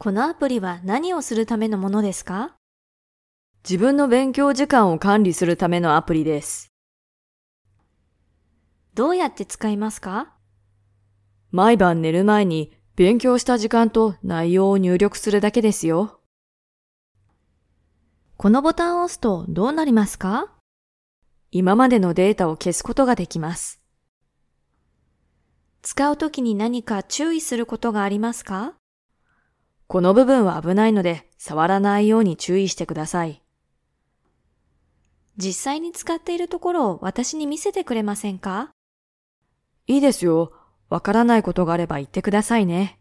このアプリは何をするためのものですか？自分の勉強時間を管理するためのアプリです。どうやって使いますか？毎晩寝る前に勉強した時間と内容を入力するだけですよ。このボタンを押すとどうなりますか？今までのデータを消すことができます。使うときに何か注意することがありますか？この部分は危ないので触らないように注意してください。実際に使っているところを私に見せてくれませんか？いいですよ。わからないことがあれば言ってくださいね。